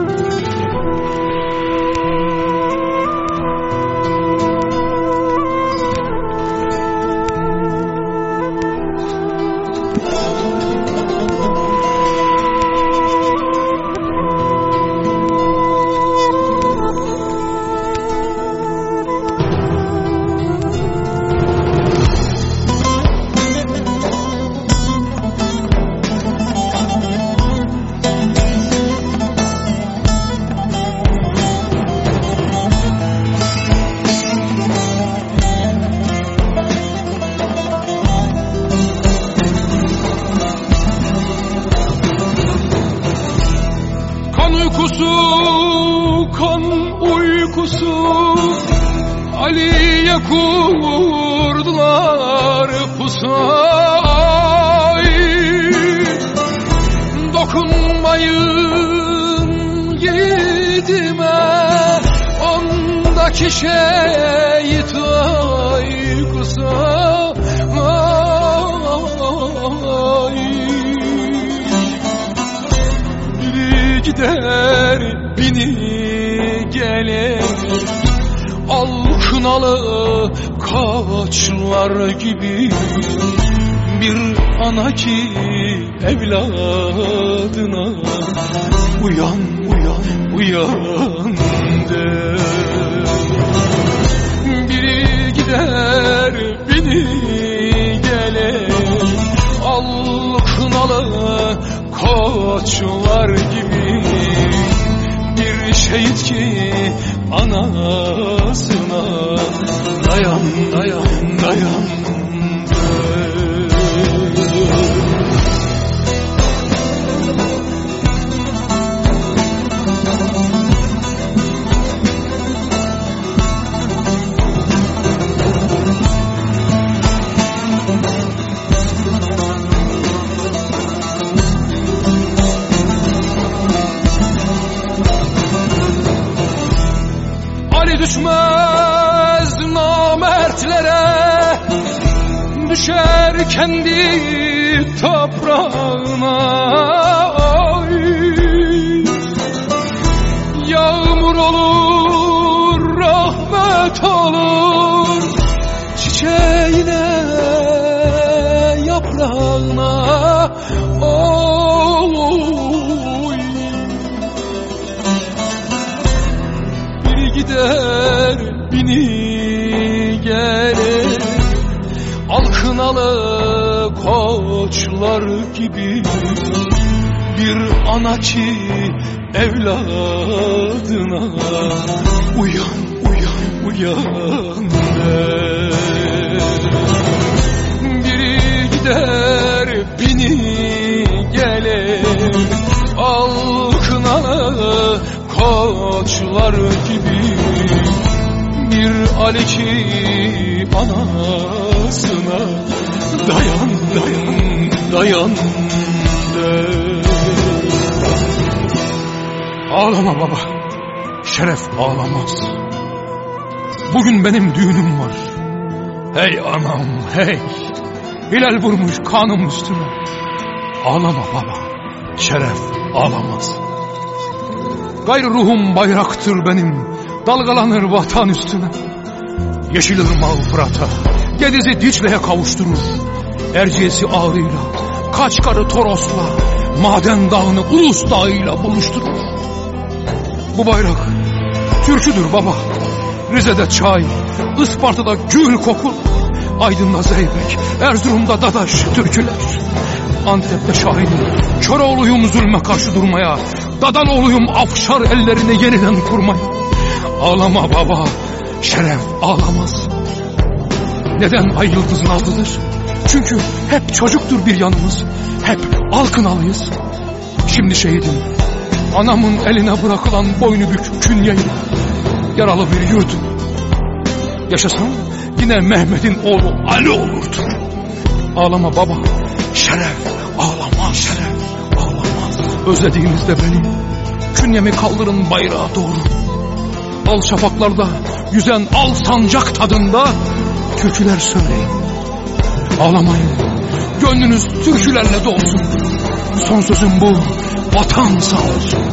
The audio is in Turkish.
うん。Uykusu, kan uykusu. Ali'ye kurdular pusay. Dokunmayın yiğidime Ondaki şeytan gider bini gelir. Al kınalı kaçlar gibi Bir ana ki evladına Uyan uyan uyan der. Biri gider biri gelir. Al kınalı koçlar gibi Ki anasına. Dayan dayan düşmez namertlere Düşer kendi toprağına Ay. Yağmur olur, rahmet olur Çiçeğine, yaprağına Oy. Alkınalı koçlar gibi Bir ana ki evladına Uyan uyan uyan der Biri gider bini gelir Alkınalı koçlar gibi Bir Ali ki anasına Dayan dayan dayan der Ağlama baba. Şeref ağlamaz. Bugün benim düğünüm var. Hey anam hey. Hilal vurmuş kanım üstüme. Ağlama baba. Şeref ağlamaz. Gayrı ruhum bayraktır benim. Dalgalanır vatan üstüne. Yeşil ırmağı Fırat'a. Gediz'i Dicle'ye kavuşturur. Erciyes'i Ağrı'yla. Kaçkarı Toros'la. Maden Dağı'nı Ulus Dağı'yla buluşturur. Bu bayrak türküdür baba. Rize'de çay, Isparta'da gül kokur. Aydın'da zeybek, Erzurum'da dadaş türküler. Antep'te şahinim, Köroğluyum zulme karşı durmaya. Dadaloğluyum afşar ellerini yeniden kurmaya. Ağlama baba, şeref ağlamaz. Neden ay yıldız nazlıdır? Çünkü hep çocuktur bir yanımız. Hep alkınalıyız. Şimdi şehidim. Anamın eline bırakılan boynu bük künyeyle. Yaralı bir yurdum. Yaşasam yine Mehmet'in oğlu Ali olurdu. Ağlama baba. Şeref ağlama şeref ağlamaz. Özlediğinizde beni. Künyemi kaldırın bayrağa doğru. Al şafaklarda yüzen al sancak tadında türküler söyleyin. Ağlamayın. Gönlünüz türkülerle dolsun. Son sözüm bu. Vatan sağ olsun.